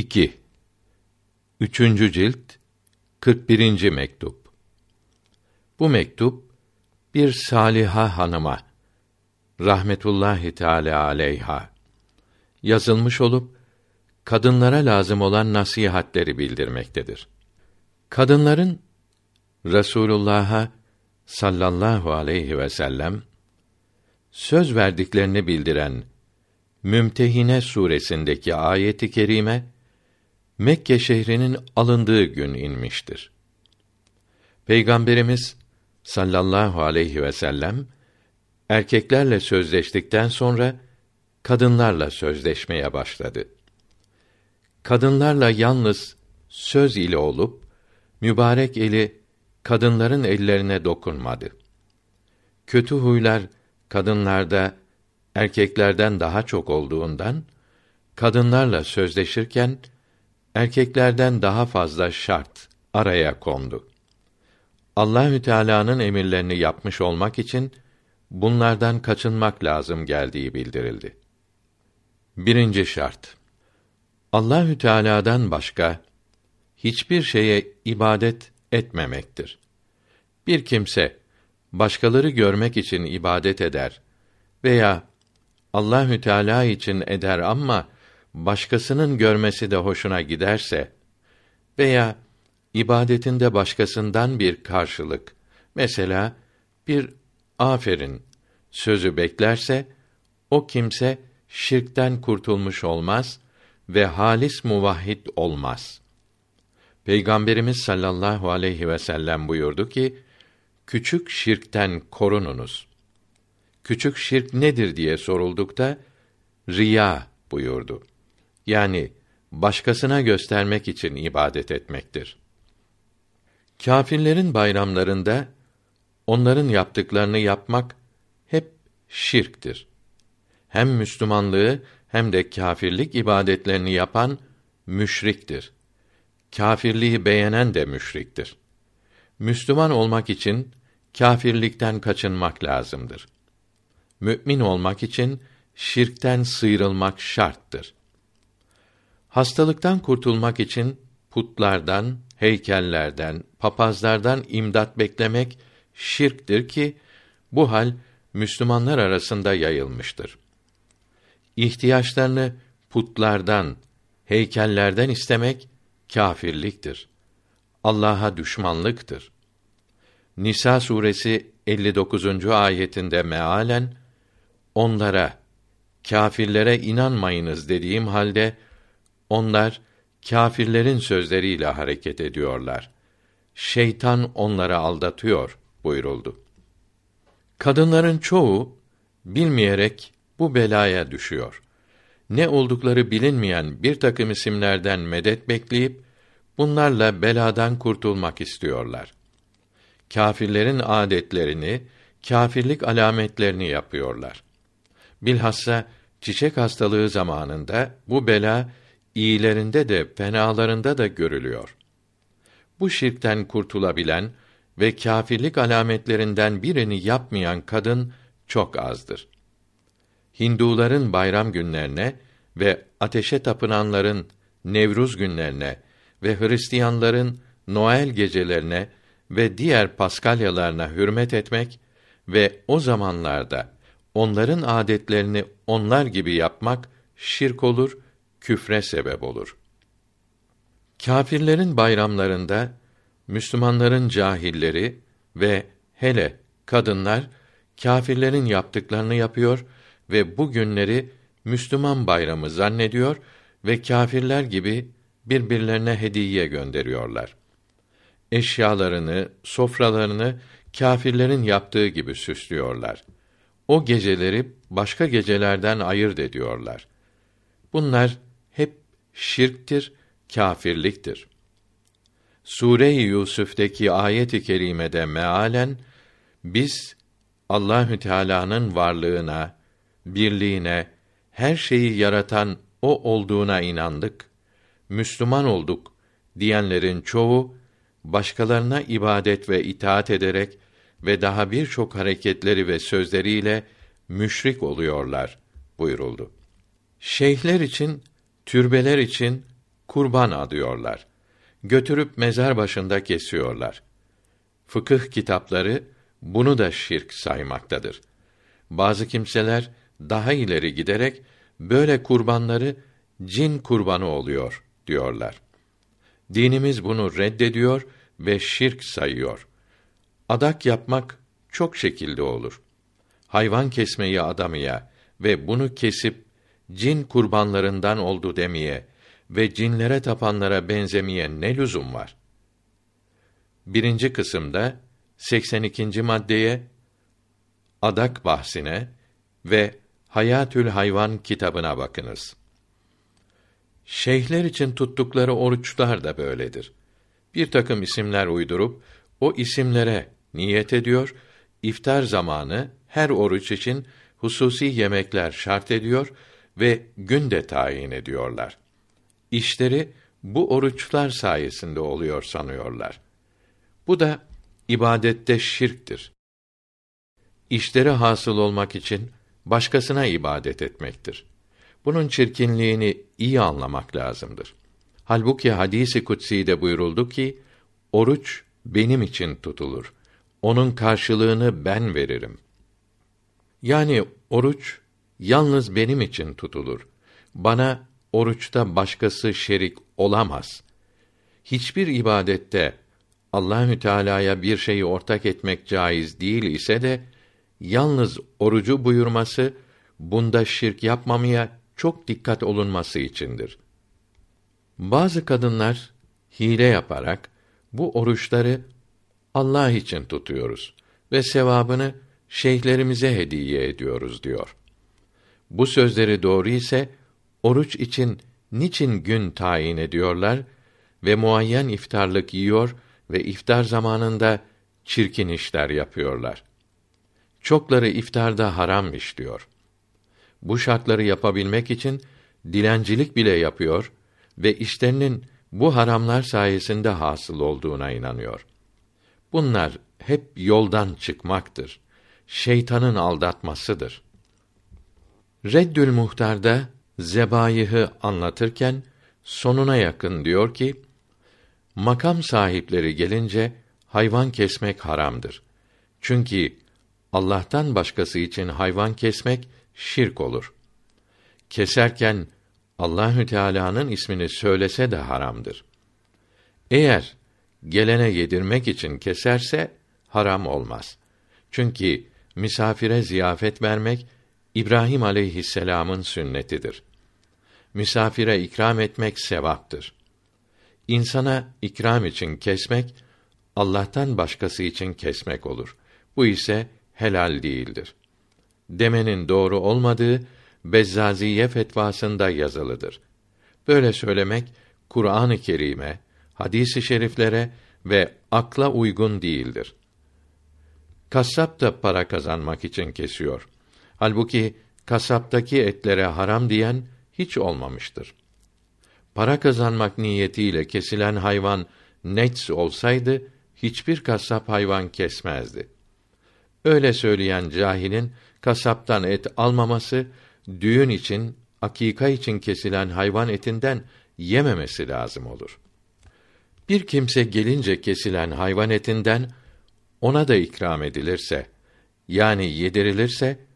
2. Üçüncü cilt 41. mektup. Bu mektup bir saliha hanıma rahmetullahi teala aleyha yazılmış olup kadınlara lazım olan nasihatleri bildirmektedir. Kadınların Resulullah'a sallallahu aleyhi ve sellem söz verdiklerini bildiren Mümtehine suresindeki ayeti kerime Mekke şehrinin alındığı gün inmiştir. Peygamberimiz sallallahu aleyhi ve sellem erkeklerle sözleştikten sonra kadınlarla sözleşmeye başladı. Kadınlarla yalnız söz ile olup mübarek eli kadınların ellerine dokunmadı. Kötü huylar kadınlarda erkeklerden daha çok olduğundan kadınlarla sözleşirken erkeklerden daha fazla şart araya kondu. Allahü Teala'nın emirlerini yapmış olmak için bunlardan kaçınmak lazım geldiği bildirildi. Birinci şart. Allahü Teala'dan başka hiçbir şeye ibadet etmemektir. Bir kimse başkaları görmek için ibadet eder veya Allahü Teala için eder ama başkasının görmesi de hoşuna giderse veya ibadetinde başkasından bir karşılık mesela bir aferin sözü beklerse o kimse şirkten kurtulmuş olmaz ve halis muvahhid olmaz. Peygamberimiz sallallahu aleyhi ve sellem buyurdu ki: Küçük şirkten korununuz. Küçük şirk nedir diye soruldukta riya buyurdu. Yani başkasına göstermek için ibadet etmektir. Kâfirlerin bayramlarında onların yaptıklarını yapmak hep şirktir. Hem Müslümanlığı hem de kâfirlik ibadetlerini yapan müşriktir. Kâfirliği beğenen de müşriktir. Müslüman olmak için kâfirlikten kaçınmak lazımdır. Mümin olmak için şirkten sıyrılmak şarttır. Hastalıktan kurtulmak için putlardan, heykellerden, papazlardan imdat beklemek şirktir ki bu hal Müslümanlar arasında yayılmıştır. İhtiyaçlarını putlardan, heykellerden istemek kâfirliktir. Allah'a düşmanlıktır. Nisa suresi 59. ayetinde mealen onlara kâfirlere inanmayınız dediğim halde onlar kâfirlerin sözleriyle hareket ediyorlar. Şeytan onları aldatıyor buyuruldu. Kadınların çoğu bilmeyerek bu belaya düşüyor. Ne oldukları bilinmeyen bir takım isimlerden medet bekleyip bunlarla beladan kurtulmak istiyorlar. Kâfirlerin adetlerini, kâfirlik alametlerini yapıyorlar. Bilhassa çiçek hastalığı zamanında bu bela iyilerinde de fenalarında da görülüyor. Bu şirkten kurtulabilen ve kâfirlik alametlerinden birini yapmayan kadın çok azdır. Hinduların bayram günlerine ve ateşe tapınanların Nevruz günlerine ve Hristiyanların Noel gecelerine ve diğer paskalyalarına hürmet etmek ve o zamanlarda onların adetlerini onlar gibi yapmak şirk olur, küfre sebep olur. Kâfirlerin bayramlarında Müslümanların cahilleri ve hele kadınlar kâfirlerin yaptıklarını yapıyor ve bu günleri Müslüman bayramı zannediyor ve kâfirler gibi birbirlerine hediye gönderiyorlar. Eşyalarını, sofralarını kâfirlerin yaptığı gibi süslüyorlar. O geceleri başka gecelerden ayırt ediyorlar. Bunlar şirktir, kâfirliktir. Sure-i Yusuf'taki ayet-i kerimede mealen biz Allahü Teala'nın varlığına, birliğine, her şeyi yaratan o olduğuna inandık. Müslüman olduk diyenlerin çoğu başkalarına ibadet ve itaat ederek ve daha birçok hareketleri ve sözleriyle müşrik oluyorlar buyuruldu. Şeyhler için, türbeler için kurban adıyorlar. Götürüp mezar başında kesiyorlar. Fıkıh kitapları bunu da şirk saymaktadır. Bazı kimseler daha ileri giderek böyle kurbanları cin kurbanı oluyor diyorlar. Dinimiz bunu reddediyor ve şirk sayıyor. Adak yapmak çok şekilde olur. Hayvan kesmeyi adamıya ve bunu kesip cin kurbanlarından oldu demeye ve cinlere tapanlara benzemeye ne lüzum var? Birinci kısımda 82. maddeye adak bahsine ve Hayatül Hayvan kitabına bakınız. Şeyhler için tuttukları oruçlar da böyledir. Bir takım isimler uydurup o isimlere niyet ediyor, iftar zamanı her oruç için hususi yemekler şart ediyor ve gün de tayin ediyorlar. İşleri bu oruçlar sayesinde oluyor sanıyorlar. Bu da ibadette şirktir. İşleri hasıl olmak için başkasına ibadet etmektir. Bunun çirkinliğini iyi anlamak lazımdır. Halbuki hadisi kutsi de buyuruldu ki oruç benim için tutulur. Onun karşılığını ben veririm. Yani oruç yalnız benim için tutulur. Bana oruçta başkası şerik olamaz. Hiçbir ibadette Allahü Teala'ya bir şeyi ortak etmek caiz değil ise de yalnız orucu buyurması bunda şirk yapmamaya çok dikkat olunması içindir. Bazı kadınlar hile yaparak bu oruçları Allah için tutuyoruz ve sevabını şeyhlerimize hediye ediyoruz diyor. Bu sözleri doğru ise oruç için niçin gün tayin ediyorlar ve muayyen iftarlık yiyor ve iftar zamanında çirkin işler yapıyorlar. Çokları iftarda haram işliyor. Bu şartları yapabilmek için dilencilik bile yapıyor ve işlerinin bu haramlar sayesinde hasıl olduğuna inanıyor. Bunlar hep yoldan çıkmaktır. Şeytanın aldatmasıdır. Reddül Muhtar'da zebayihı anlatırken sonuna yakın diyor ki: Makam sahipleri gelince hayvan kesmek haramdır. Çünkü Allah'tan başkası için hayvan kesmek şirk olur. Keserken Allahü Teala'nın ismini söylese de haramdır. Eğer gelene yedirmek için keserse haram olmaz. Çünkü misafire ziyafet vermek İbrahim aleyhisselam'ın sünnetidir. Misafire ikram etmek sevaptır. İnsana ikram için kesmek Allah'tan başkası için kesmek olur. Bu ise helal değildir. Demenin doğru olmadığı Bezzaziye fetvasında yazılıdır. Böyle söylemek Kur'an-ı Kerim'e, hadis-i şeriflere ve akla uygun değildir. Kasap da para kazanmak için kesiyor. Halbuki kasaptaki etlere haram diyen hiç olmamıştır. Para kazanmak niyetiyle kesilen hayvan nets olsaydı hiçbir kasap hayvan kesmezdi. Öyle söyleyen cahilin kasaptan et almaması, düğün için, akika için kesilen hayvan etinden yememesi lazım olur. Bir kimse gelince kesilen hayvan etinden ona da ikram edilirse, yani yedirilirse,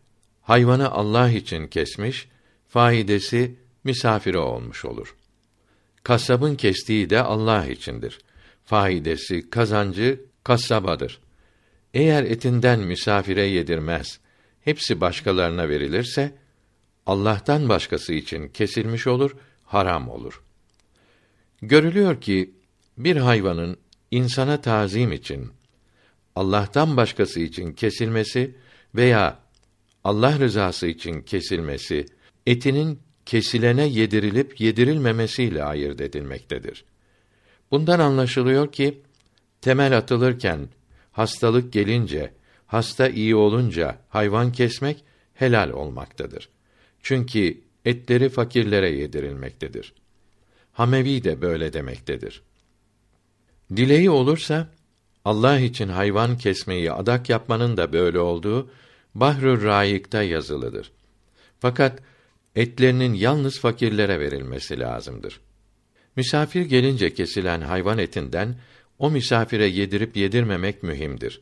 hayvanı Allah için kesmiş, faidesi misafire olmuş olur. Kasabın kestiği de Allah içindir. Faidesi, kazancı kasabadır. Eğer etinden misafire yedirmez, hepsi başkalarına verilirse, Allah'tan başkası için kesilmiş olur, haram olur. Görülüyor ki, bir hayvanın insana tazim için, Allah'tan başkası için kesilmesi veya Allah rızası için kesilmesi, etinin kesilene yedirilip yedirilmemesiyle ayırt edilmektedir. Bundan anlaşılıyor ki, temel atılırken hastalık gelince, hasta iyi olunca hayvan kesmek helal olmaktadır. Çünkü etleri fakirlere yedirilmektedir. Hamevi de böyle demektedir. Dileği olursa Allah için hayvan kesmeyi adak yapmanın da böyle olduğu Bahrül Raik'ta yazılıdır. Fakat etlerinin yalnız fakirlere verilmesi lazımdır. Misafir gelince kesilen hayvan etinden o misafire yedirip yedirmemek mühimdir.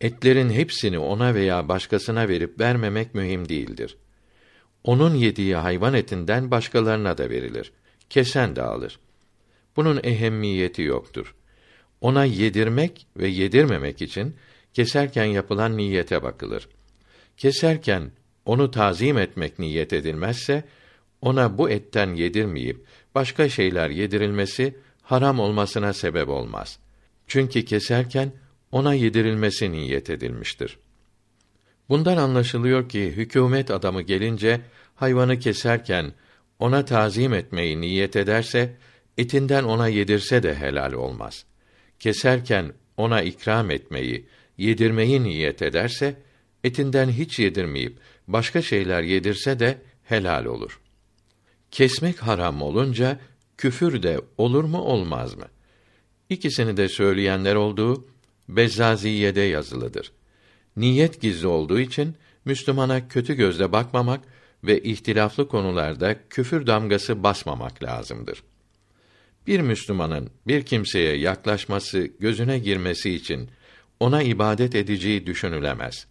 Etlerin hepsini ona veya başkasına verip vermemek mühim değildir. Onun yediği hayvan etinden başkalarına da verilir. Kesen de alır. Bunun ehemmiyeti yoktur. Ona yedirmek ve yedirmemek için keserken yapılan niyete bakılır. Keserken onu tazim etmek niyet edilmezse ona bu etten yedirmeyip başka şeyler yedirilmesi haram olmasına sebep olmaz. Çünkü keserken ona yedirilmesi niyet edilmiştir. Bundan anlaşılıyor ki hükümet adamı gelince hayvanı keserken ona tazim etmeyi niyet ederse etinden ona yedirse de helal olmaz. Keserken ona ikram etmeyi, yedirmeyi niyet ederse etinden hiç yedirmeyip başka şeyler yedirse de helal olur. Kesmek haram olunca küfür de olur mu olmaz mı? İkisini de söyleyenler olduğu Bezzaziye'de yazılıdır. Niyet gizli olduğu için Müslümana kötü gözle bakmamak ve ihtilaflı konularda küfür damgası basmamak lazımdır. Bir Müslümanın bir kimseye yaklaşması, gözüne girmesi için ona ibadet edeceği düşünülemez.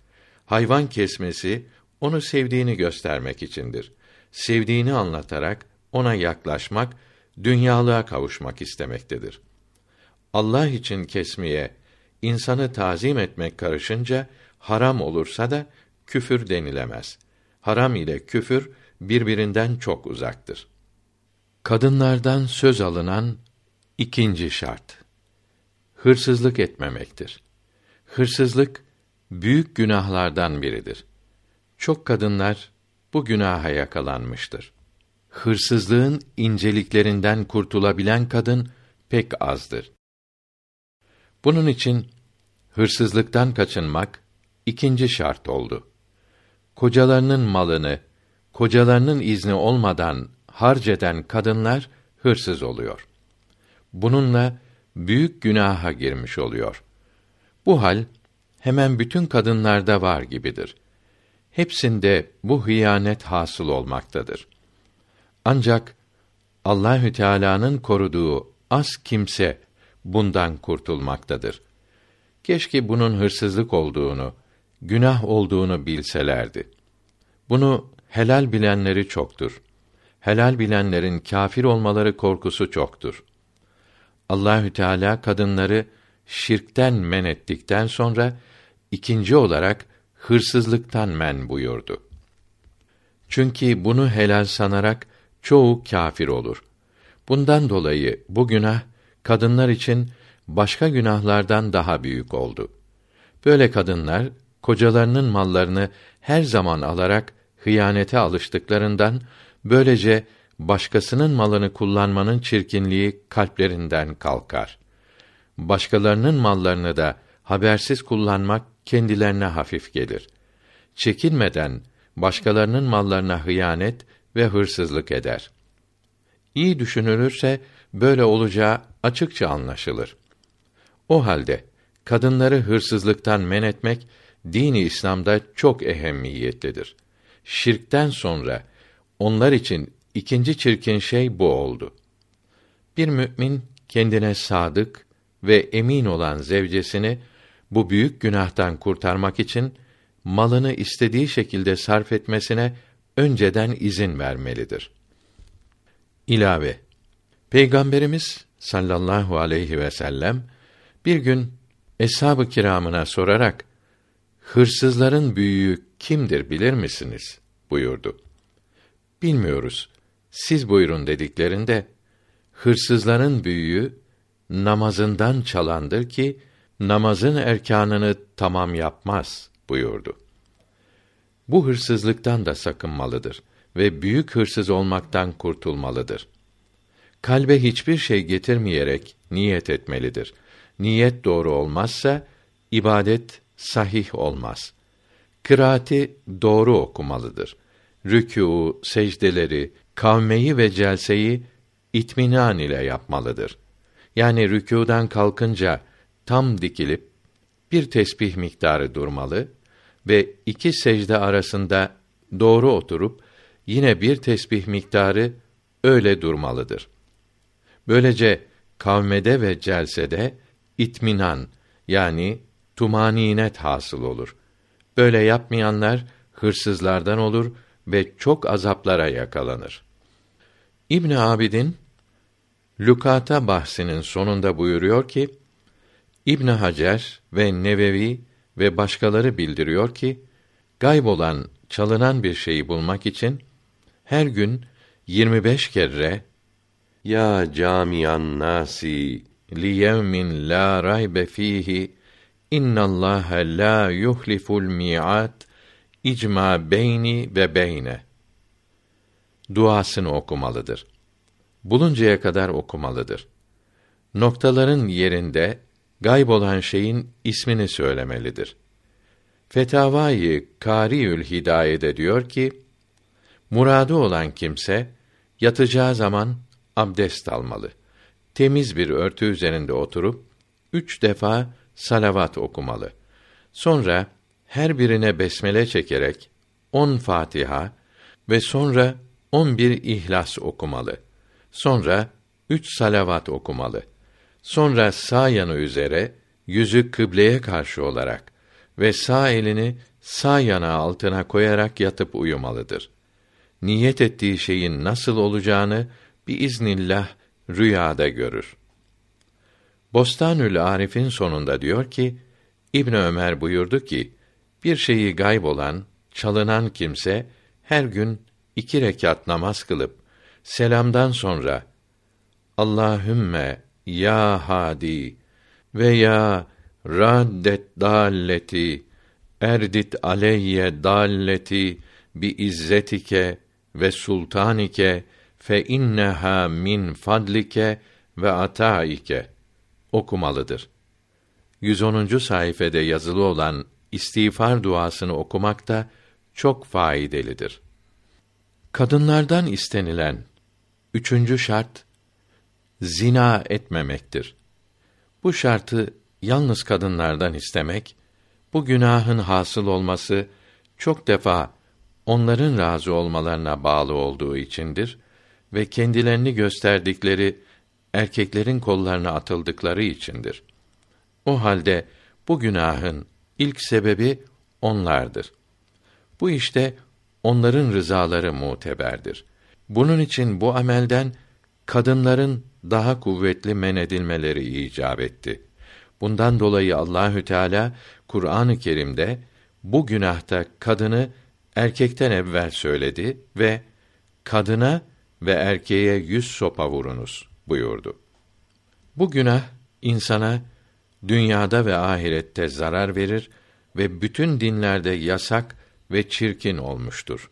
Hayvan kesmesi onu sevdiğini göstermek içindir. Sevdiğini anlatarak ona yaklaşmak, dünyalığa kavuşmak istemektedir. Allah için kesmeye, insanı tazim etmek karışınca haram olursa da küfür denilemez. Haram ile küfür birbirinden çok uzaktır. Kadınlardan söz alınan ikinci şart. Hırsızlık etmemektir. Hırsızlık büyük günahlardan biridir. Çok kadınlar bu günaha yakalanmıştır. Hırsızlığın inceliklerinden kurtulabilen kadın pek azdır. Bunun için hırsızlıktan kaçınmak ikinci şart oldu. Kocalarının malını kocalarının izni olmadan harc eden kadınlar hırsız oluyor. Bununla büyük günaha girmiş oluyor. Bu hal hemen bütün kadınlarda var gibidir. Hepsinde bu hıyanet hasıl olmaktadır. Ancak Allahü Teala'nın koruduğu az kimse bundan kurtulmaktadır. Keşke bunun hırsızlık olduğunu, günah olduğunu bilselerdi. Bunu helal bilenleri çoktur. Helal bilenlerin kâfir olmaları korkusu çoktur. Allahü Teala kadınları şirkten men ettikten sonra ikinci olarak hırsızlıktan men buyurdu. Çünkü bunu helal sanarak çoğu kâfir olur. Bundan dolayı bu günah kadınlar için başka günahlardan daha büyük oldu. Böyle kadınlar kocalarının mallarını her zaman alarak hıyanete alıştıklarından böylece başkasının malını kullanmanın çirkinliği kalplerinden kalkar. Başkalarının mallarını da habersiz kullanmak kendilerine hafif gelir. Çekinmeden başkalarının mallarına hıyanet ve hırsızlık eder. İyi düşünülürse böyle olacağı açıkça anlaşılır. O halde kadınları hırsızlıktan men etmek dini İslam'da çok ehemmiyetlidir. Şirkten sonra onlar için ikinci çirkin şey bu oldu. Bir mümin kendine sadık ve emin olan zevcesini bu büyük günahtan kurtarmak için malını istediği şekilde sarf etmesine önceden izin vermelidir. İlave Peygamberimiz sallallahu aleyhi ve sellem bir gün eshab-ı kiramına sorarak hırsızların büyüğü kimdir bilir misiniz buyurdu. Bilmiyoruz. Siz buyurun dediklerinde hırsızların büyüğü namazından çalandır ki namazın erkanını tamam yapmaz buyurdu. Bu hırsızlıktan da sakınmalıdır ve büyük hırsız olmaktan kurtulmalıdır. Kalbe hiçbir şey getirmeyerek niyet etmelidir. Niyet doğru olmazsa ibadet sahih olmaz. Kıraati doğru okumalıdır. Rükû, secdeleri, kavmeyi ve celseyi itminan ile yapmalıdır. Yani rükûdan kalkınca tam dikilip bir tesbih miktarı durmalı ve iki secde arasında doğru oturup yine bir tesbih miktarı öyle durmalıdır. Böylece kavmede ve celsede itminan yani tumaninet hasıl olur. Böyle yapmayanlar hırsızlardan olur ve çok azaplara yakalanır. İbn Abidin Lukata bahsinin sonunda buyuruyor ki İbn Hacer ve Nevevi ve başkaları bildiriyor ki gayb olan, çalınan bir şeyi bulmak için her gün 25 kere ya camian nasi li yevmin la raybe fihi innallaha la yuhliful mi'at icma beyni ve beyne duasını okumalıdır. Buluncaya kadar okumalıdır. Noktaların yerinde gayb olan şeyin ismini söylemelidir. Fetavai Kariül Hidayede diyor ki, muradı olan kimse yatacağı zaman abdest almalı. Temiz bir örtü üzerinde oturup üç defa salavat okumalı. Sonra her birine besmele çekerek on Fatiha ve sonra on bir İhlas okumalı. Sonra üç salavat okumalı. Sonra sağ yanı üzere yüzü kıbleye karşı olarak ve sağ elini sağ yana altına koyarak yatıp uyumalıdır. Niyet ettiği şeyin nasıl olacağını iznillah rüyada görür. Bostanül Arif'in sonunda diyor ki İbn Ömer buyurdu ki bir şeyi gayb olan, çalınan kimse her gün iki rekat namaz kılıp selamdan sonra Allahümme ya hadi ve ya raddet dalleti erdit aleyye dalleti bi izzetike ve sultanike fe inneha min fadlike ve ataike okumalıdır. 110. sayfede yazılı olan istiğfar duasını okumak da çok faydalıdır. Kadınlardan istenilen üçüncü şart zina etmemektir. Bu şartı yalnız kadınlardan istemek, bu günahın hasıl olması çok defa onların razı olmalarına bağlı olduğu içindir ve kendilerini gösterdikleri erkeklerin kollarına atıldıkları içindir. O halde bu günahın ilk sebebi onlardır. Bu işte onların rızaları muteberdir. Bunun için bu amelden kadınların daha kuvvetli men edilmeleri icap etti. Bundan dolayı Allahü Teala Kur'an-ı Kerim'de bu günahta kadını erkekten evvel söyledi ve kadına ve erkeğe yüz sopa vurunuz buyurdu. Bu günah insana dünyada ve ahirette zarar verir ve bütün dinlerde yasak ve çirkin olmuştur.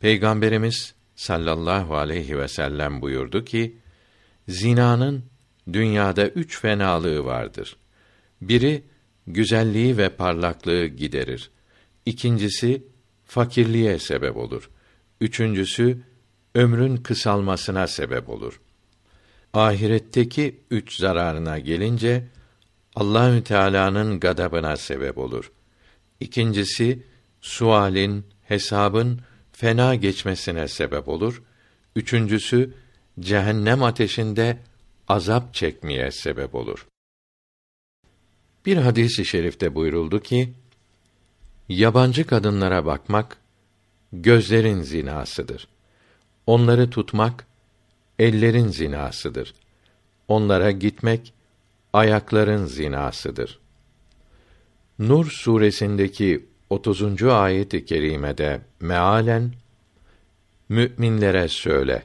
Peygamberimiz sallallahu aleyhi ve sellem buyurdu ki, zinanın dünyada üç fenalığı vardır. Biri, güzelliği ve parlaklığı giderir. İkincisi, fakirliğe sebep olur. Üçüncüsü, ömrün kısalmasına sebep olur. Ahiretteki üç zararına gelince Allahü Teala'nın gadabına sebep olur. İkincisi sualin, hesabın fena geçmesine sebep olur. Üçüncüsü cehennem ateşinde azap çekmeye sebep olur. Bir hadisi şerifte buyuruldu ki yabancı kadınlara bakmak gözlerin zinasıdır. Onları tutmak ellerin zinasıdır. Onlara gitmek ayakların zinasıdır. Nur suresindeki 30. ayet-i kerimede mealen müminlere söyle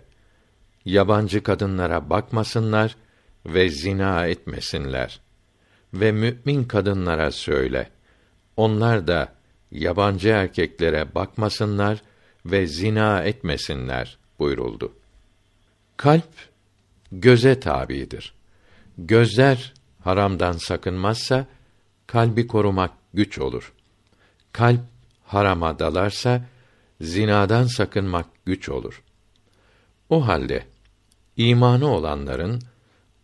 yabancı kadınlara bakmasınlar ve zina etmesinler ve mümin kadınlara söyle onlar da yabancı erkeklere bakmasınlar ve zina etmesinler buyuruldu. Kalp göze tabidir. Gözler haramdan sakınmazsa kalbi korumak güç olur. Kalp harama dalarsa zinadan sakınmak güç olur. O halde imanı olanların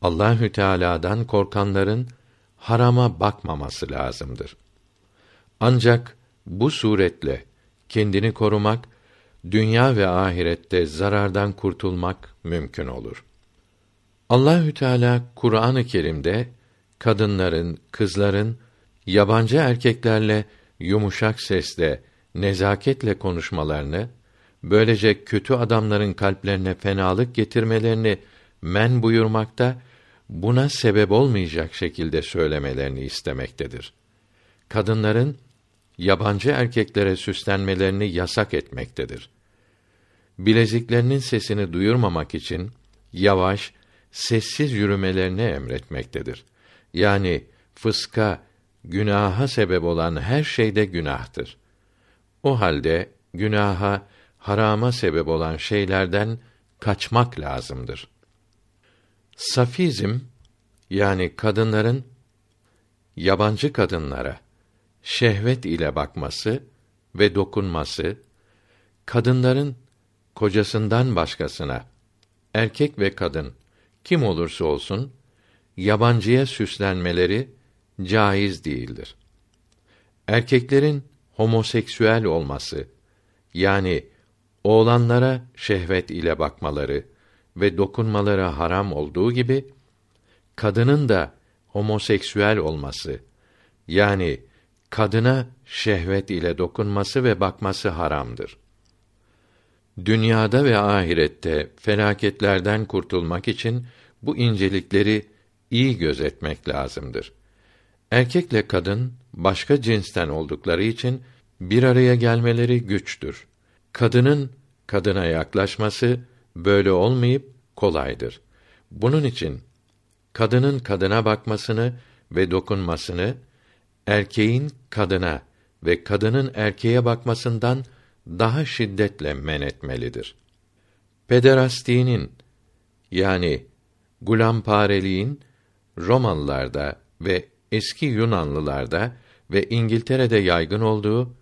Allahü Teala'dan korkanların harama bakmaması lazımdır. Ancak bu suretle kendini korumak dünya ve ahirette zarardan kurtulmak mümkün olur. Allahü Teala Kur'an-ı Kerim'de kadınların, kızların yabancı erkeklerle yumuşak sesle, nezaketle konuşmalarını, böylece kötü adamların kalplerine fenalık getirmelerini men buyurmakta, buna sebep olmayacak şekilde söylemelerini istemektedir. Kadınların yabancı erkeklere süslenmelerini yasak etmektedir. Bileziklerinin sesini duyurmamak için yavaş, sessiz yürümelerini emretmektedir. Yani fıska, günaha sebep olan her şeyde günahtır. O halde günaha, harama sebep olan şeylerden kaçmak lazımdır. Safizm yani kadınların yabancı kadınlara şehvet ile bakması ve dokunması kadınların kocasından başkasına erkek ve kadın kim olursa olsun yabancıya süslenmeleri caiz değildir. Erkeklerin homoseksüel olması yani oğlanlara şehvet ile bakmaları ve dokunmaları haram olduğu gibi kadının da homoseksüel olması yani kadına şehvet ile dokunması ve bakması haramdır. Dünyada ve ahirette felaketlerden kurtulmak için bu incelikleri iyi gözetmek lazımdır. Erkekle kadın başka cinsten oldukları için bir araya gelmeleri güçtür. Kadının kadına yaklaşması böyle olmayıp kolaydır. Bunun için kadının kadına bakmasını ve dokunmasını erkeğin kadına ve kadının erkeğe bakmasından daha şiddetle men etmelidir. Pederastiğinin yani gulampareliğin Romalılarda ve eski Yunanlılarda ve İngiltere'de yaygın olduğu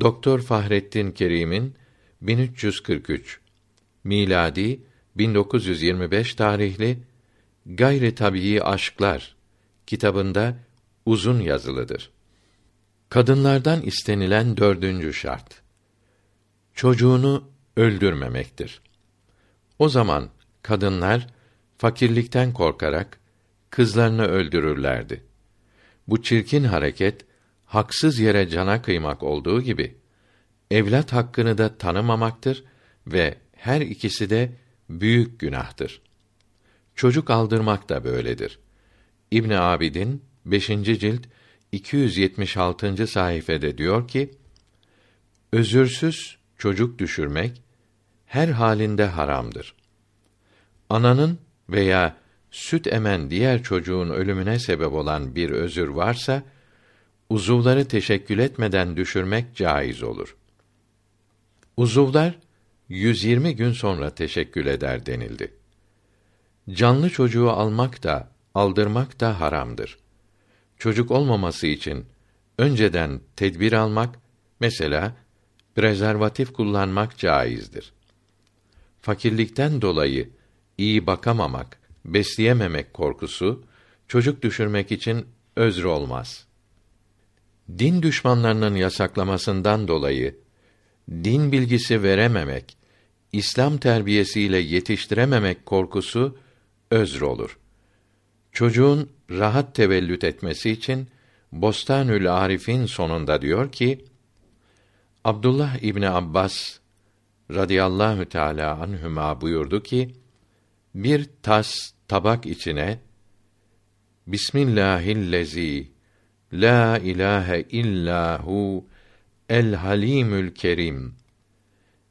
Doktor Fahrettin Kerim'in 1343 miladi 1925 tarihli Gayri Tabii Aşklar kitabında uzun yazılıdır. Kadınlardan istenilen dördüncü şart. Çocuğunu öldürmemektir. O zaman kadınlar fakirlikten korkarak kızlarını öldürürlerdi. Bu çirkin hareket haksız yere cana kıymak olduğu gibi evlat hakkını da tanımamaktır ve her ikisi de büyük günahtır. Çocuk aldırmak da böyledir. İbn Abidin 5. cilt 276. sayfede diyor ki: Özürsüz çocuk düşürmek her halinde haramdır. Ananın veya süt emen diğer çocuğun ölümüne sebep olan bir özür varsa uzuvları teşekkül etmeden düşürmek caiz olur. Uzuvlar 120 gün sonra teşekkül eder denildi. Canlı çocuğu almak da aldırmak da haramdır. Çocuk olmaması için önceden tedbir almak, mesela prezervatif kullanmak caizdir. Fakirlikten dolayı iyi bakamamak, besleyememek korkusu çocuk düşürmek için özrü olmaz. Din düşmanlarının yasaklamasından dolayı din bilgisi verememek, İslam terbiyesiyle yetiştirememek korkusu özr olur. Çocuğun rahat tevellüt etmesi için Bostanül Arif'in sonunda diyor ki: Abdullah İbni Abbas radıyallahu teala anhüma buyurdu ki: Bir tas tabak içine Bismillahillezî la ilahe illahu el halimül kerim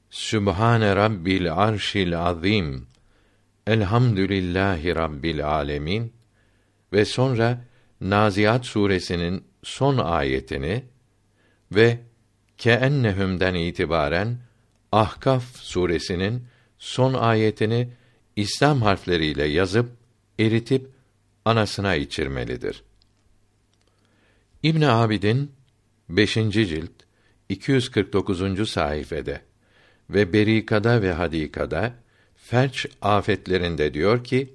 Sübhane rabbil arşil azim Elhamdülillahi rabbil alemin ve sonra Naziat suresinin son ayetini ve keennehum'den itibaren Ahkaf suresinin son ayetini İslam harfleriyle yazıp eritip anasına içirmelidir. İbn Abidin 5. cilt 249. sayfede ve Berikada ve Hadikada felç afetlerinde diyor ki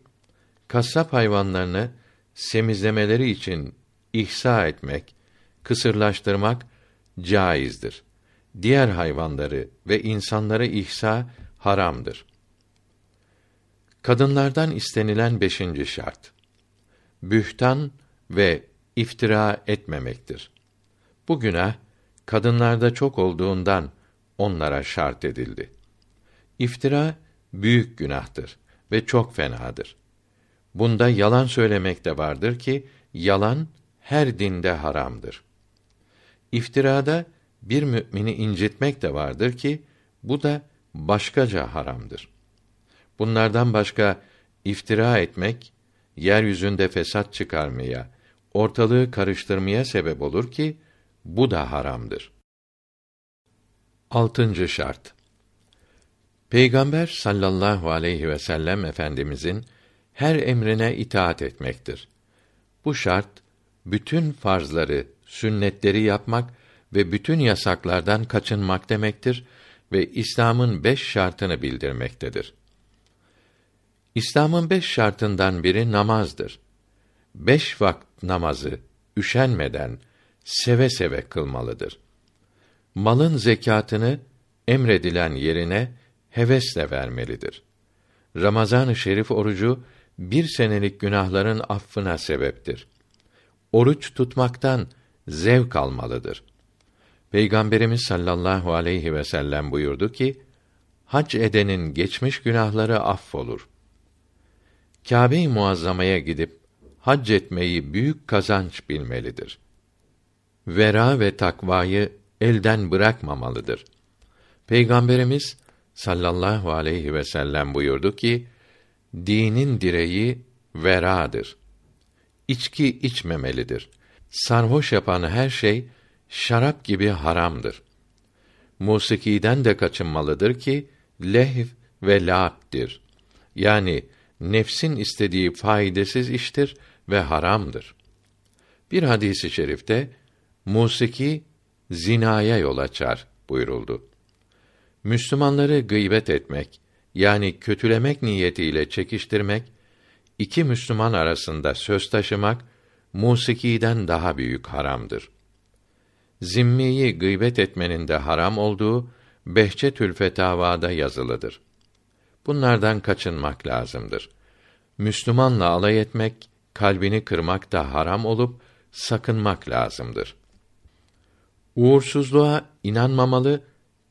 kasap hayvanlarını semizlemeleri için ihsa etmek, kısırlaştırmak caizdir. Diğer hayvanları ve insanları ihsa haramdır. Kadınlardan istenilen beşinci şart. Bühtan ve iftira etmemektir. Bu günah kadınlarda çok olduğundan onlara şart edildi. İftira büyük günahtır ve çok fenadır. Bunda yalan söylemek de vardır ki yalan her dinde haramdır. İftirada bir mümini incitmek de vardır ki bu da başkaca haramdır. Bunlardan başka iftira etmek yeryüzünde fesat çıkarmaya, ortalığı karıştırmaya sebep olur ki bu da haramdır. Altıncı şart. Peygamber sallallahu aleyhi ve sellem efendimizin her emrine itaat etmektir. Bu şart bütün farzları, sünnetleri yapmak ve bütün yasaklardan kaçınmak demektir ve İslam'ın beş şartını bildirmektedir. İslam'ın beş şartından biri namazdır. Beş vakit namazı üşenmeden, seve seve kılmalıdır. Malın zekatını emredilen yerine hevesle vermelidir. Ramazan-ı Şerif orucu bir senelik günahların affına sebeptir. Oruç tutmaktan zevk almalıdır. Peygamberimiz sallallahu aleyhi ve sellem buyurdu ki: Hac edenin geçmiş günahları affolur. Kâbe-i Muazzama'ya gidip hac etmeyi büyük kazanç bilmelidir. Vera ve takvayı elden bırakmamalıdır. Peygamberimiz sallallahu aleyhi ve sellem buyurdu ki: Dinin direği veradır. İçki içmemelidir. Sarhoş yapan her şey şarap gibi haramdır. Musikiden de kaçınmalıdır ki lehv ve la'b'dir. Yani nefsin istediği faydasız iştir ve haramdır. Bir hadisi i şerifte musiki zinaya yol açar buyuruldu. Müslümanları gıybet etmek yani kötülemek niyetiyle çekiştirmek, iki Müslüman arasında söz taşımak musikiden daha büyük haramdır. Zimmiyi gıybet etmenin de haram olduğu Behçetül Fetavada yazılıdır. Bunlardan kaçınmak lazımdır. Müslümanla alay etmek, kalbini kırmak da haram olup sakınmak lazımdır. Uğursuzluğa inanmamalı,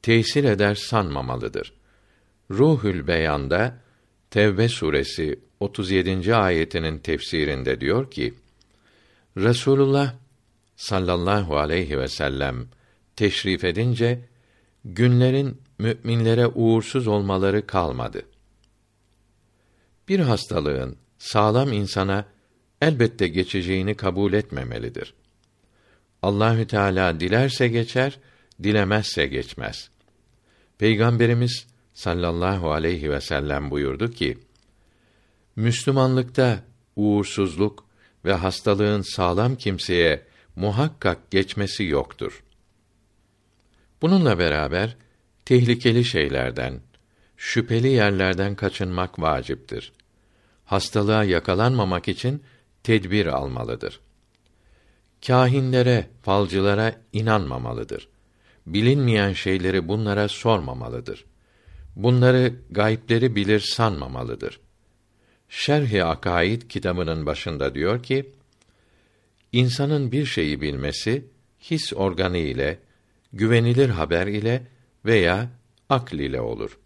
tesir eder sanmamalıdır. Ruhül Beyan'da Tevbe suresi 37. ayetinin tefsirinde diyor ki: Resulullah sallallahu aleyhi ve sellem teşrif edince günlerin müminlere uğursuz olmaları kalmadı. Bir hastalığın sağlam insana elbette geçeceğini kabul etmemelidir. Allahü Teala dilerse geçer, dilemezse geçmez. Peygamberimiz sallallahu aleyhi ve sellem buyurdu ki: Müslümanlıkta uğursuzluk ve hastalığın sağlam kimseye muhakkak geçmesi yoktur. Bununla beraber tehlikeli şeylerden, şüpheli yerlerden kaçınmak vaciptir. Hastalığa yakalanmamak için tedbir almalıdır. Kahinlere, falcılara inanmamalıdır. Bilinmeyen şeyleri bunlara sormamalıdır. Bunları gayipleri bilir sanmamalıdır. Şerh-i Akaid kitabının başında diyor ki: İnsanın bir şeyi bilmesi his organı ile, güvenilir haber ile veya akl ile olur.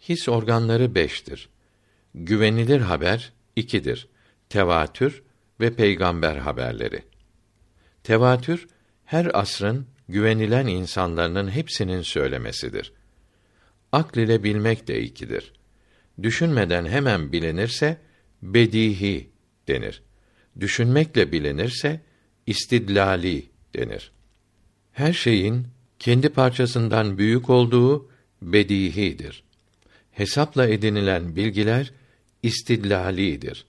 His organları beştir. Güvenilir haber ikidir. Tevatür ve peygamber haberleri. Tevatür her asrın güvenilen insanlarının hepsinin söylemesidir. Akl ile bilmek de ikidir. Düşünmeden hemen bilinirse bedihi denir. Düşünmekle bilinirse istidlali denir. Her şeyin kendi parçasından büyük olduğu bedihidir. Hesapla edinilen bilgiler istidlalidir.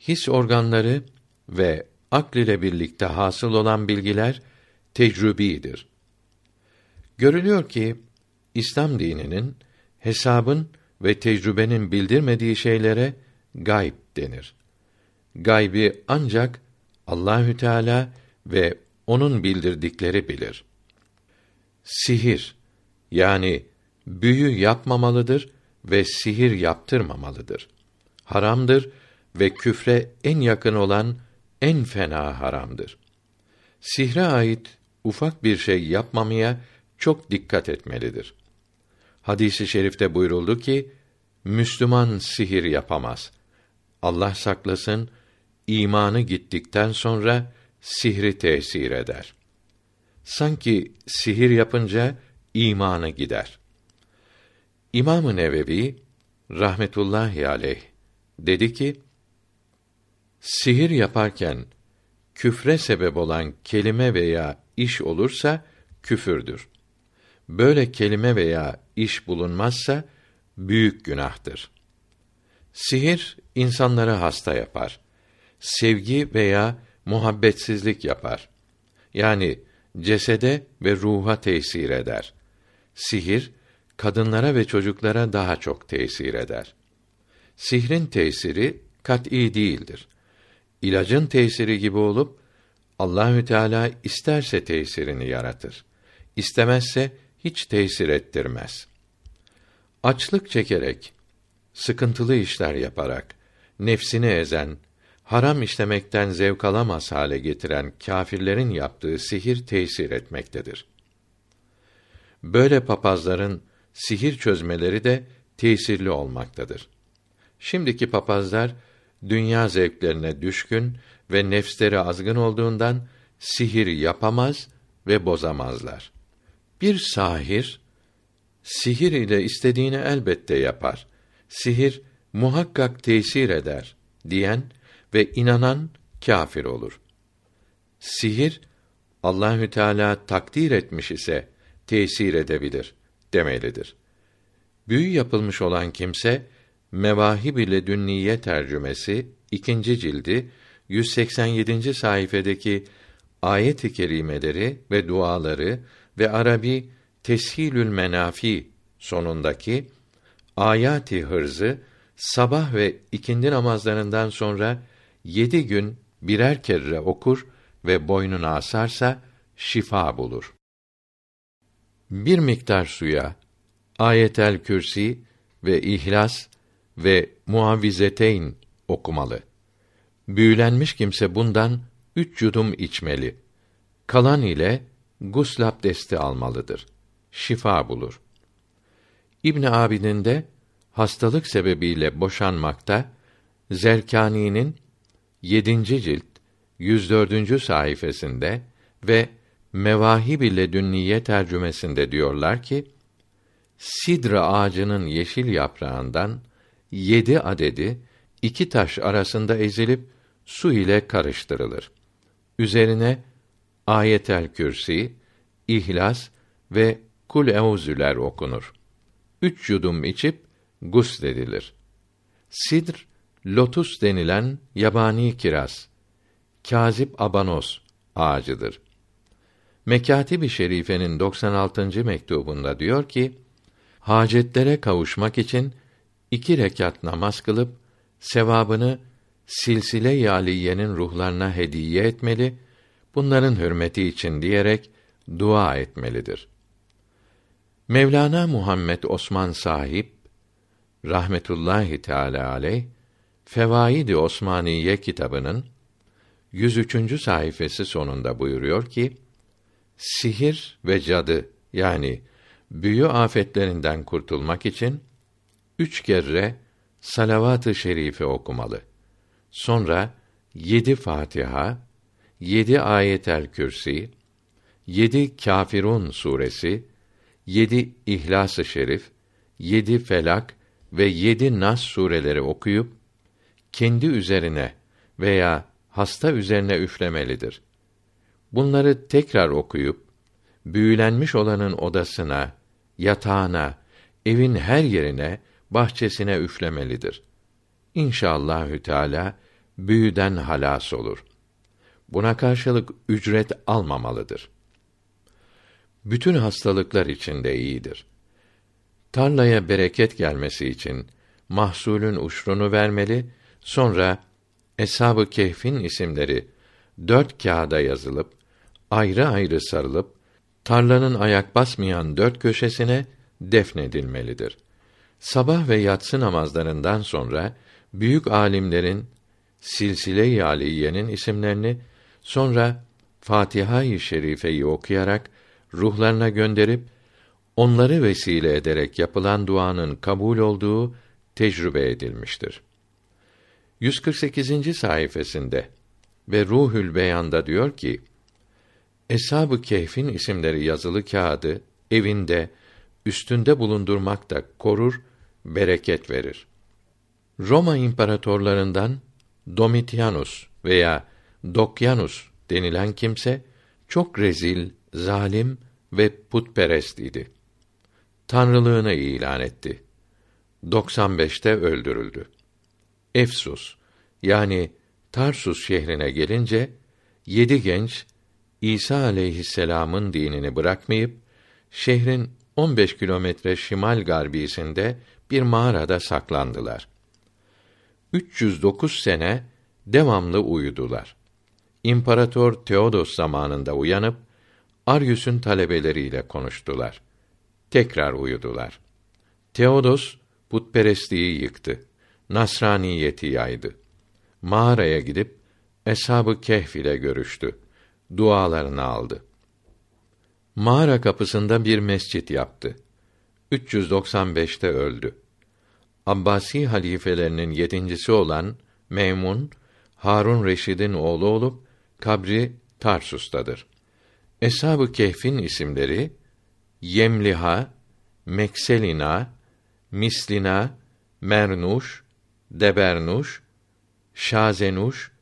His organları ve akl ile birlikte hasıl olan bilgiler tecrübidir. Görülüyor ki İslam dininin hesabın ve tecrübenin bildirmediği şeylere gayb denir. Gaybi ancak Allahü Teala ve onun bildirdikleri bilir. Sihir yani büyü yapmamalıdır ve sihir yaptırmamalıdır. Haramdır ve küfre en yakın olan en fena haramdır. Sihre ait ufak bir şey yapmamaya çok dikkat etmelidir. Hadisi i şerifte buyuruldu ki, Müslüman sihir yapamaz. Allah saklasın, imanı gittikten sonra sihri tesir eder. Sanki sihir yapınca imanı gider. İmam-ı Nevevi rahmetullahi aleyh dedi ki: Sihir yaparken küfre sebep olan kelime veya iş olursa küfürdür. Böyle kelime veya iş bulunmazsa büyük günahtır. Sihir insanları hasta yapar. Sevgi veya muhabbetsizlik yapar. Yani cesede ve ruha tesir eder. Sihir kadınlara ve çocuklara daha çok tesir eder. Sihrin tesiri kat'î değildir. İlacın tesiri gibi olup Allahü Teala isterse tesirini yaratır. İstemezse hiç tesir ettirmez. Açlık çekerek, sıkıntılı işler yaparak, nefsini ezen, haram işlemekten zevk alamaz hale getiren kâfirlerin yaptığı sihir tesir etmektedir. Böyle papazların sihir çözmeleri de tesirli olmaktadır. Şimdiki papazlar dünya zevklerine düşkün ve nefsleri azgın olduğundan sihir yapamaz ve bozamazlar. Bir sahir sihir ile istediğini elbette yapar. Sihir muhakkak tesir eder diyen ve inanan kâfir olur. Sihir Allahü Teala takdir etmiş ise tesir edebilir demelidir. Büyü yapılmış olan kimse Mevahib ile Dünniye tercümesi ikinci cildi 187. sayfedeki ayet-i kerimeleri ve duaları ve Arabi Teshilül Menafi sonundaki ayati hırzı sabah ve ikindi namazlarından sonra yedi gün birer kere okur ve boynuna asarsa şifa bulur. Bir miktar suya Ayetel Kürsi ve İhlas ve Muavvizeteyn okumalı. Büyülenmiş kimse bundan üç yudum içmeli. Kalan ile gusl abdesti almalıdır. Şifa bulur. İbn Abidin de hastalık sebebiyle boşanmakta Zerkani'nin 7. cilt 104. sayfasında ve Mevahib ile Dünniye tercümesinde diyorlar ki sidra ağacının yeşil yaprağından yedi adedi iki taş arasında ezilip su ile karıştırılır. Üzerine Ayetel Kürsi, İhlas ve Kul Euzüler okunur. Üç yudum içip gusledilir. Sidr, lotus denilen yabani kiraz, kazip abanos ağacıdır. Mekatib-i Şerife'nin 96. mektubunda diyor ki: Hacetlere kavuşmak için iki rekat namaz kılıp sevabını silsile-i aliyenin ruhlarına hediye etmeli, bunların hürmeti için diyerek dua etmelidir. Mevlana Muhammed Osman Sahip rahmetullahi teala aleyh Fevaid-i Osmaniye kitabının 103. sayfası sonunda buyuruyor ki: Sihir ve cadı yani büyü afetlerinden kurtulmak için üç kere salavat-ı şerife okumalı. Sonra yedi Fatiha, yedi ayetel kürsi, yedi Kafirun suresi, yedi İhlas-ı Şerif, yedi Felak ve yedi Nas sureleri okuyup kendi üzerine veya hasta üzerine üflemelidir. Bunları tekrar okuyup büyülenmiş olanın odasına, yatağına, evin her yerine, bahçesine üflemelidir. İnşallahü Teala büyüden halas olur. Buna karşılık ücret almamalıdır. Bütün hastalıklar için de iyidir. Tarlaya bereket gelmesi için mahsulün uşrunu vermeli, sonra Eshab-ı Kehf'in isimleri dört kağıda yazılıp, ayrı ayrı sarılıp, tarlanın ayak basmayan dört köşesine defnedilmelidir. Sabah ve yatsı namazlarından sonra büyük alimlerin Silsile-i Aliye'nin isimlerini sonra Fatiha-i Şerife'yi okuyarak ruhlarına gönderip onları vesile ederek yapılan duanın kabul olduğu tecrübe edilmiştir. 148. sayfasında ve Ruhül Beyan'da diyor ki: Eshab-ı Kehf'in isimleri yazılı kağıdı evinde üstünde bulundurmak da korur, bereket verir. Roma imparatorlarından Domitianus veya Dokyanus denilen kimse çok rezil, zalim ve putperest idi. Tanrılığını ilan etti. 95'te öldürüldü. Efsus yani Tarsus şehrine gelince yedi genç İsa aleyhisselam'ın dinini bırakmayıp şehrin 15 kilometre şimal garbisinde bir mağarada saklandılar. 309 sene devamlı uyudular. İmparator Teodos zamanında uyanıp Aryus'un talebeleriyle konuştular. Tekrar uyudular. Teodos putperestliği yıktı. Nasraniyeti yaydı. Mağaraya gidip Eshab-ı Kehf ile görüştü. Dualarını aldı. Mağara kapısında bir mescit yaptı. 395'te öldü. Abbasi halifelerinin yedincisi olan Meymun, Harun Reşid'in oğlu olup kabri Tarsus'tadır. Eshab-ı Kehf'in isimleri Yemliha, Mekselina, Mislina, Mernuş, Debernuş, Şazenuş,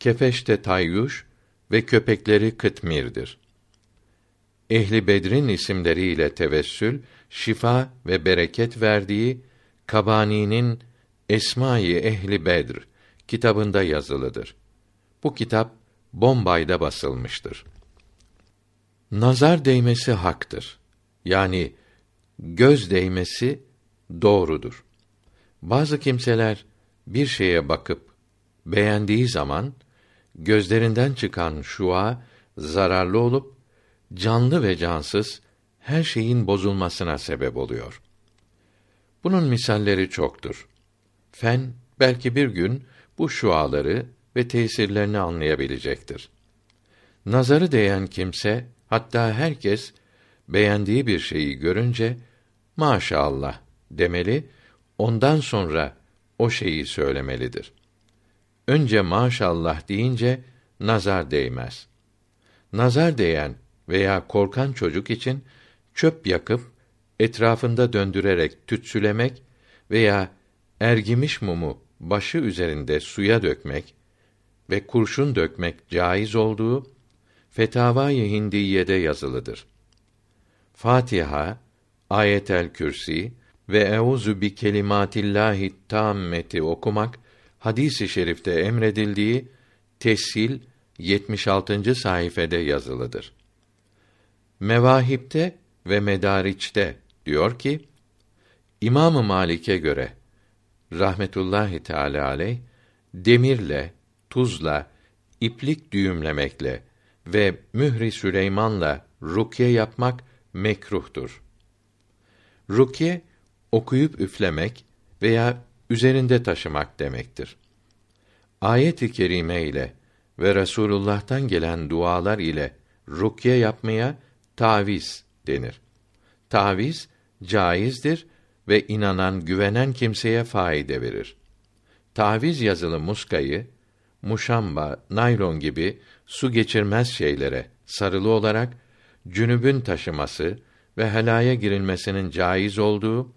Kefeşte Tayyuş ve köpekleri Kıtmir'dir. Ehli Bedr'in isimleriyle tevessül, şifa ve bereket verdiği Kabani'nin Esma-i Ehli Bedr kitabında yazılıdır. Bu kitap Bombay'da basılmıştır. Nazar değmesi haktır. Yani göz değmesi doğrudur. Bazı kimseler bir şeye bakıp beğendiği zaman gözlerinden çıkan şua zararlı olup canlı ve cansız her şeyin bozulmasına sebep oluyor. Bunun misalleri çoktur. Fen belki bir gün bu şuaları ve tesirlerini anlayabilecektir. Nazarı değen kimse, hatta herkes beğendiği bir şeyi görünce maşallah demeli, ondan sonra o şeyi söylemelidir. Önce maşallah deyince nazar değmez. Nazar değen veya korkan çocuk için çöp yakıp etrafında döndürerek tütsülemek veya ergimiş mumu başı üzerinde suya dökmek ve kurşun dökmek caiz olduğu Fetavâ-i Hindiye'de yazılıdır. Fatiha, Ayetel Kürsi ve Euzu bi kelimatillahi tammeti okumak hadisi i şerifte emredildiği Tesil 76. sayfede yazılıdır. Mevahipte ve Medariç'te diyor ki İmam Malik'e göre rahmetullahi teala aleyh demirle, tuzla, iplik düğümlemekle ve mühri Süleyman'la rukiye yapmak mekruhtur. Rukiye okuyup üflemek veya üzerinde taşımak demektir. Ayet-i kerime ile ve Resulullah'tan gelen dualar ile rukiye yapmaya taviz denir. Taviz caizdir ve inanan, güvenen kimseye faide verir. Taviz yazılı muskayı muşamba, naylon gibi su geçirmez şeylere sarılı olarak cünübün taşıması ve helaya girilmesinin caiz olduğu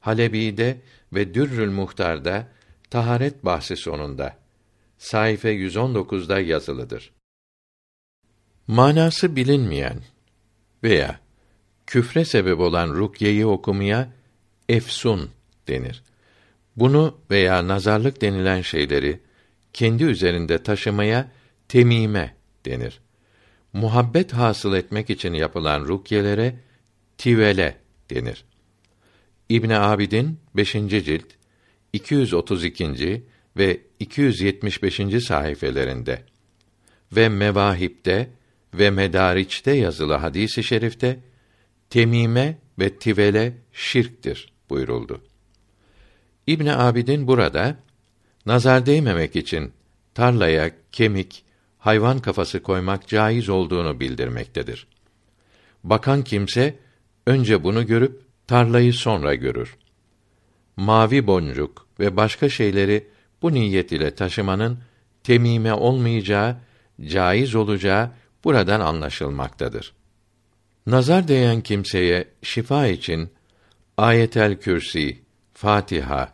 Halebi'de ve Dürrül Muhtar'da taharet bahsi sonunda sayfa 119'da yazılıdır. Manası bilinmeyen veya küfre sebep olan rukyeyi okumaya efsun denir. Bunu veya nazarlık denilen şeyleri kendi üzerinde taşımaya temime denir. Muhabbet hasıl etmek için yapılan rukyelere tivele denir. İbn Abidin 5. cilt 232. ve 275. sayfelerinde ve Mevahip'te ve Medariç'te yazılı hadisi şerifte temime ve tivele şirktir buyuruldu. İbn Abidin burada nazar değmemek için tarlaya kemik, hayvan kafası koymak caiz olduğunu bildirmektedir. Bakan kimse önce bunu görüp tarlayı sonra görür. Mavi boncuk ve başka şeyleri bu niyet ile taşımanın temime olmayacağı, caiz olacağı buradan anlaşılmaktadır. Nazar değen kimseye şifa için Ayetel Kürsi, Fatiha,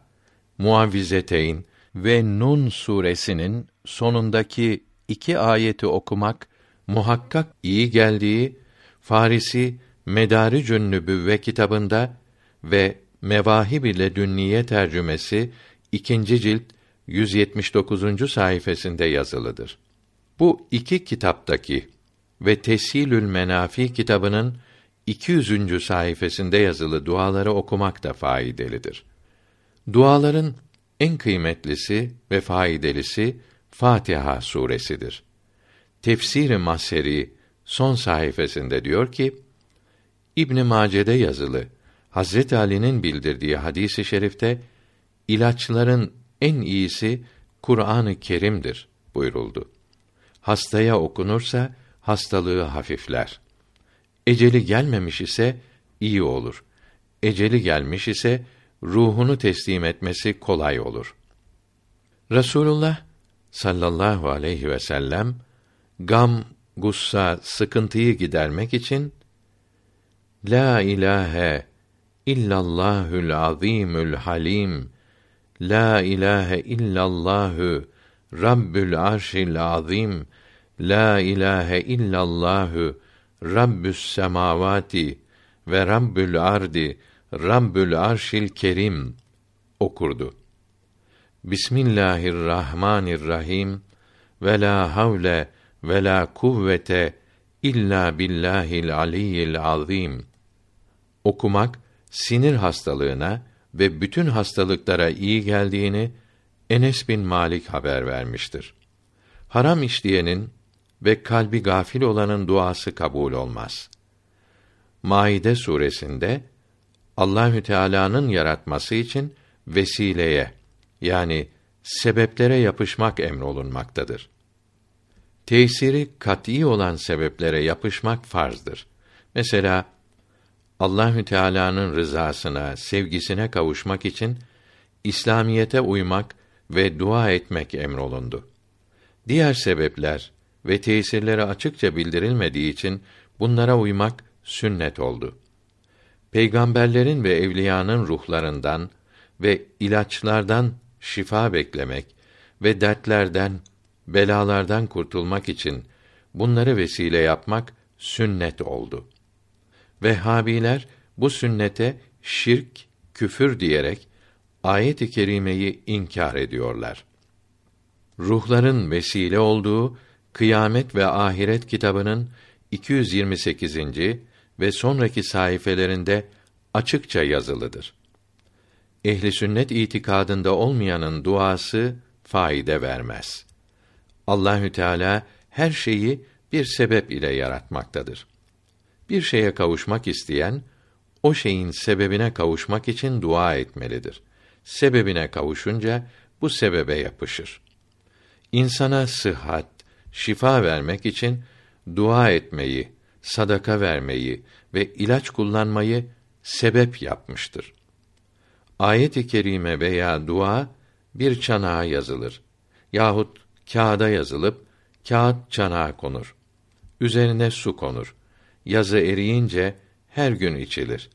Muavvizeteyn ve Nun suresinin sonundaki iki ayeti okumak muhakkak iyi geldiği Farisi Medaricün Nübüvve kitabında ve Mevahib ile Dünniye tercümesi ikinci cilt 179. sayfasında yazılıdır. Bu iki kitaptaki ve Tesilül Menafi kitabının 200. sayfasında yazılı duaları okumak da faydalıdır. Duaların en kıymetlisi ve faydalısı Fatiha suresidir. Tefsir-i Maseri son sayfasında diyor ki: İbn Mace'de yazılı Hazret Ali'nin bildirdiği hadisi i şerifte ilaçların en iyisi Kur'an-ı Kerim'dir buyuruldu. Hastaya okunursa hastalığı hafifler. Eceli gelmemiş ise iyi olur. Eceli gelmiş ise ruhunu teslim etmesi kolay olur. Resulullah sallallahu aleyhi ve sellem gam, gussa, sıkıntıyı gidermek için La ilahe illallahül azimül halim La ilahe illallahu Rabbül arşil azim La ilahe illallahu Rabbü's semavati ve Rabbül ardi Rabbül arşil kerim okurdu. Bismillahirrahmanirrahim ve la havle ve la kuvvete illa billahil aliyyil azim. Okumak sinir hastalığına ve bütün hastalıklara iyi geldiğini Enes bin Malik haber vermiştir. Haram işleyenin ve kalbi gafil olanın duası kabul olmaz. Maide suresinde Allahü Teala'nın yaratması için vesileye yani sebeplere yapışmak emrolunmaktadır. Tesiri kat'î olan sebeplere yapışmak farzdır. Mesela Allahü Teala'nın rızasına, sevgisine kavuşmak için İslamiyete uymak ve dua etmek emrolundu. Diğer sebepler ve tesirleri açıkça bildirilmediği için bunlara uymak sünnet oldu. Peygamberlerin ve evliyanın ruhlarından ve ilaçlardan şifa beklemek ve dertlerden, belalardan kurtulmak için bunları vesile yapmak sünnet oldu. Vehhabiler bu sünnete şirk, küfür diyerek ayet-i kerimeyi inkar ediyorlar. Ruhların vesile olduğu Kıyamet ve Ahiret kitabının 228. ve sonraki sayfelerinde açıkça yazılıdır. Ehli sünnet itikadında olmayanın duası faide vermez. Allahü Teala her şeyi bir sebep ile yaratmaktadır. Bir şeye kavuşmak isteyen o şeyin sebebine kavuşmak için dua etmelidir. Sebebine kavuşunca bu sebebe yapışır. İnsana sıhhat, şifa vermek için dua etmeyi, sadaka vermeyi ve ilaç kullanmayı sebep yapmıştır. Ayet-i kerime veya dua bir çanağa yazılır yahut kağıda yazılıp kağıt çanağa konur. Üzerine su konur. Yazı eriyince her gün içilir.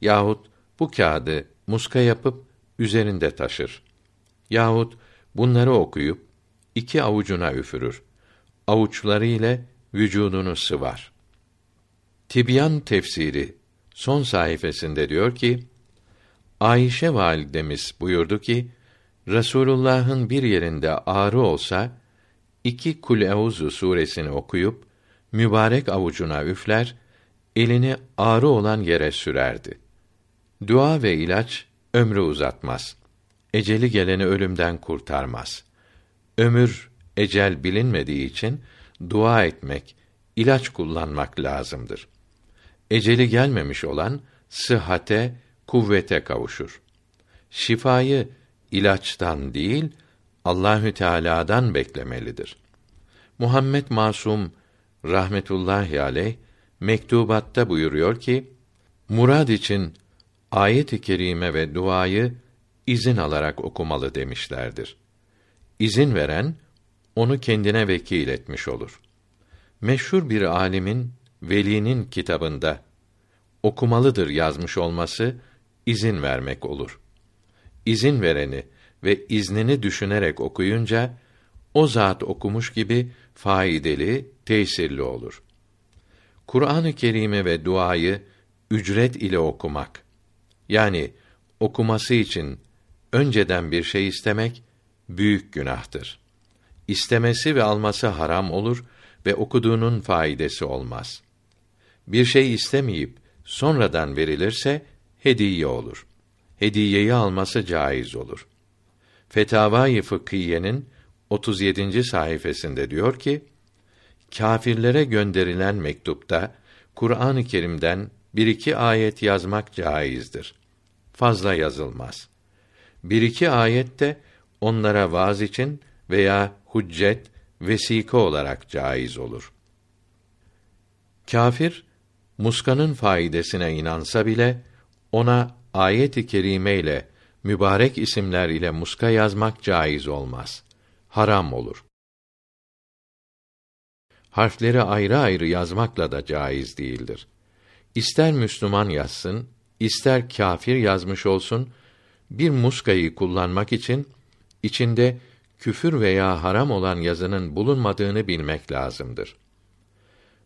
Yahut bu kağıdı muska yapıp üzerinde taşır. Yahut bunları okuyup iki avucuna üfürür. Avuçları ile vücudunu sıvar. Tibyan tefsiri son sayfasında diyor ki: Ayşe validemiz buyurdu ki, Resulullah'ın bir yerinde ağrı olsa, iki Kul Euzu suresini okuyup, mübarek avucuna üfler, elini ağrı olan yere sürerdi. Dua ve ilaç, ömrü uzatmaz. Eceli geleni ölümden kurtarmaz. Ömür, ecel bilinmediği için, dua etmek, ilaç kullanmak lazımdır. Eceli gelmemiş olan, sıhhate, kuvvete kavuşur. şifayı ilaçtan değil Allahü Teala'dan beklemelidir. Muhammed Masum rahmetullahi aleyh mektubatta buyuruyor ki murad için ayet-i kerime ve duayı izin alarak okumalı demişlerdir. İzin veren onu kendine vekil etmiş olur. Meşhur bir alimin velinin kitabında okumalıdır yazmış olması izin vermek olur. İzin vereni ve iznini düşünerek okuyunca o zat okumuş gibi faydalı, tesirli olur. Kur'an-ı Kerim'i ve duayı ücret ile okumak yani okuması için önceden bir şey istemek büyük günahtır. İstemesi ve alması haram olur ve okuduğunun faydası olmaz. Bir şey istemeyip sonradan verilirse hediye olur. Hediyeyi alması caiz olur. Fetavai Fıkhiye'nin 37. sayfasında diyor ki: Kâfirlere gönderilen mektupta Kur'an-ı Kerim'den bir iki ayet yazmak caizdir. Fazla yazılmaz. Bir iki ayet de onlara vaaz için veya hüccet, vesika olarak caiz olur. Kafir muskanın faidesine inansa bile ona ayet-i kerime ile mübarek isimler ile muska yazmak caiz olmaz. Haram olur. Harfleri ayrı ayrı yazmakla da caiz değildir. İster Müslüman yazsın, ister kâfir yazmış olsun, bir muskayı kullanmak için içinde küfür veya haram olan yazının bulunmadığını bilmek lazımdır.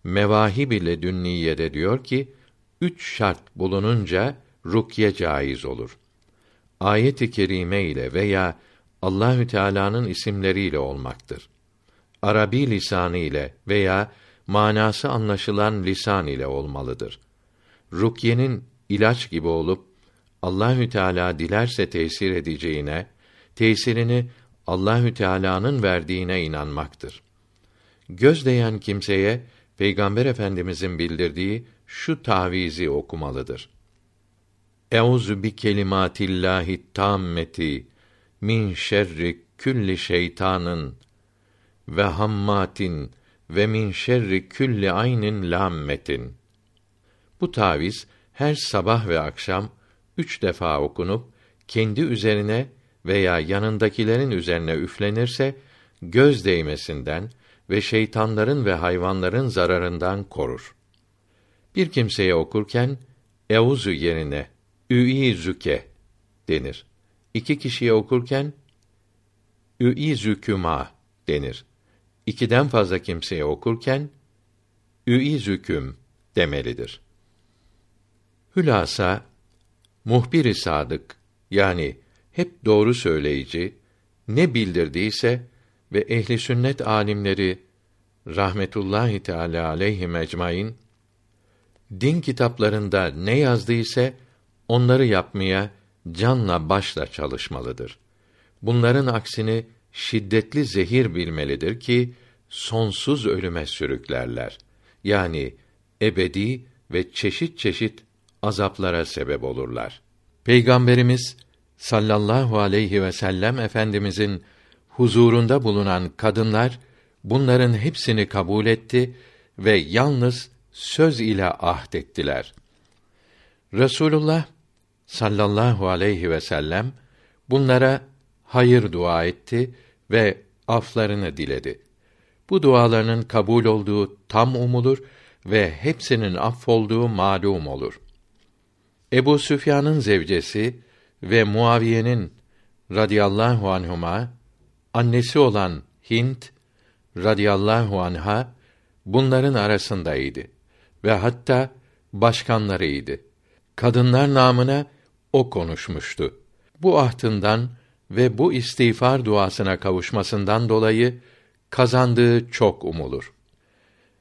Mevahib ile Dünniye'de diyor ki, üç şart bulununca rukye caiz olur. Ayet-i kerime ile veya Allahü Teala'nın isimleriyle olmaktır. Arabi lisanı ile veya manası anlaşılan lisan ile olmalıdır. Rukyenin ilaç gibi olup Allahü Teala dilerse tesir edeceğine, tesirini Allahü Teala'nın verdiğine inanmaktır. Göz değen kimseye Peygamber Efendimizin bildirdiği şu tavizi okumalıdır. Euzu bi kelimatillahi tammeti min şerri külli şeytanın ve hammatin ve min şerri külli aynin lammetin. Bu taviz her sabah ve akşam üç defa okunup kendi üzerine veya yanındakilerin üzerine üflenirse göz değmesinden ve şeytanların ve hayvanların zararından korur. Bir kimseye okurken euzu yerine üizüke denir. İki kişiye okurken üizüküma denir. İkiden fazla kimseye okurken üizüküm demelidir. Hülasa muhbir-i sadık yani hep doğru söyleyici ne bildirdiyse ve ehli sünnet alimleri rahmetullahi teala aleyhi ecmaîn din kitaplarında ne yazdıysa onları yapmaya canla başla çalışmalıdır. Bunların aksini şiddetli zehir bilmelidir ki sonsuz ölüme sürüklerler. Yani ebedi ve çeşit çeşit azaplara sebep olurlar. Peygamberimiz sallallahu aleyhi ve sellem efendimizin huzurunda bulunan kadınlar bunların hepsini kabul etti ve yalnız söz ile ahdettiler. Resulullah sallallahu aleyhi ve sellem bunlara hayır dua etti ve aflarını diledi. Bu dualarının kabul olduğu tam umulur ve hepsinin affolduğu malum olur. Ebu Süfyan'ın zevcesi ve Muaviye'nin radıyallahu anhuma annesi olan Hint radıyallahu anha bunların arasındaydı ve hatta başkanlarıydı. Kadınlar namına o konuşmuştu. Bu ahtından ve bu istiğfar duasına kavuşmasından dolayı kazandığı çok umulur.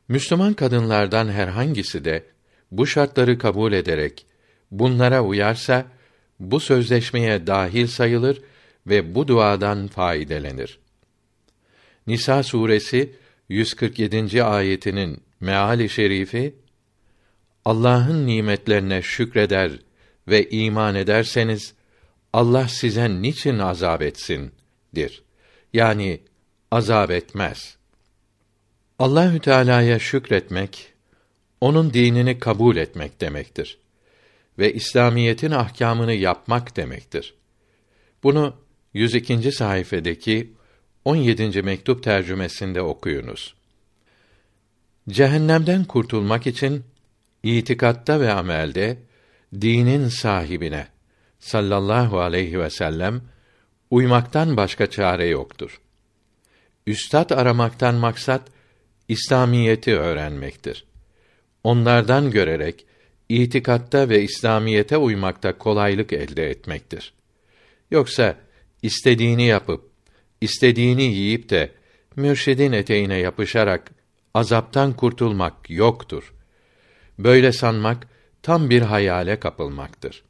Müslüman kadınlardan herhangisi de bu şartları kabul ederek bunlara uyarsa bu sözleşmeye dahil sayılır ve bu duadan faydelenir. Nisa suresi 147. ayetinin meali şerifi Allah'ın nimetlerine şükreder ve iman ederseniz Allah size niçin azap etsin dir. Yani azap etmez. Allahü Teala'ya şükretmek onun dinini kabul etmek demektir ve İslamiyetin ahkamını yapmak demektir. Bunu 102. sayfadaki 17. mektup tercümesinde okuyunuz. Cehennemden kurtulmak için itikatta ve amelde dinin sahibine sallallahu aleyhi ve sellem uymaktan başka çare yoktur. Üstad aramaktan maksat İslamiyeti öğrenmektir. Onlardan görerek itikatta ve İslamiyete uymakta kolaylık elde etmektir. Yoksa istediğini yapıp istediğini yiyip de mürşidin eteğine yapışarak azaptan kurtulmak yoktur. Böyle sanmak tam bir hayale kapılmaktır.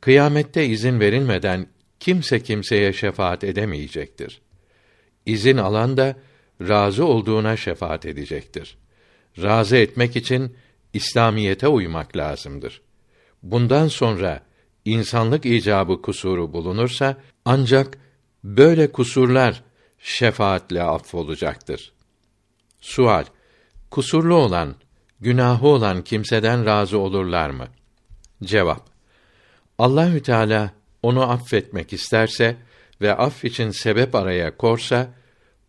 Kıyamette izin verilmeden kimse kimseye şefaat edemeyecektir. İzin alan da razı olduğuna şefaat edecektir. Razı etmek için İslamiyete uymak lazımdır. Bundan sonra insanlık icabı kusuru bulunursa ancak böyle kusurlar şefaatle affolacaktır. Sual: Kusurlu olan, günahı olan kimseden razı olurlar mı? Cevap: Allahü Teala onu affetmek isterse ve aff için sebep araya korsa,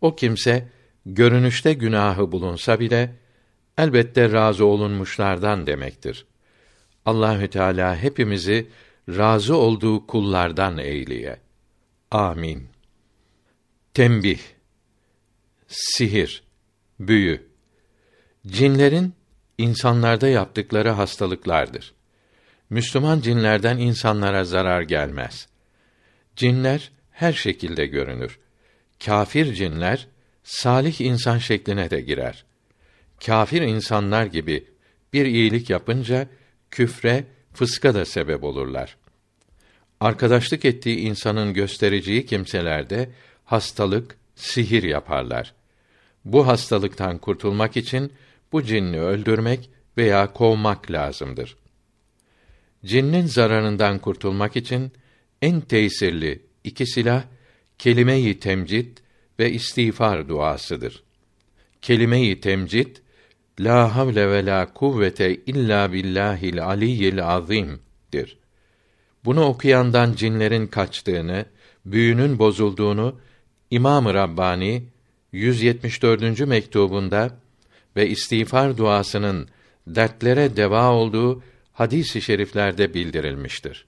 o kimse görünüşte günahı bulunsa bile elbette razı olunmuşlardan demektir. Allahü Teala hepimizi razı olduğu kullardan eyleye. Amin. Tembih Sihir, büyü Cinlerin insanlarda yaptıkları hastalıklardır. Müslüman cinlerden insanlara zarar gelmez. Cinler her şekilde görünür. Kafir cinler salih insan şekline de girer. Kafir insanlar gibi bir iyilik yapınca küfre, fıska da sebep olurlar. Arkadaşlık ettiği insanın göstereceği kimselerde hastalık, sihir yaparlar. Bu hastalıktan kurtulmak için bu cinni öldürmek veya kovmak lazımdır. Cinnin zararından kurtulmak için en tesirli iki silah kelime-i temcid ve istiğfar duasıdır. Kelime-i temcid la havle ve la kuvvete illa billahil aliyyil azim'dir. Bunu okuyandan cinlerin kaçtığını, büyünün bozulduğunu İmam-ı Rabbani 174. mektubunda ve istiğfar duasının dertlere deva olduğu hadis-i şeriflerde bildirilmiştir.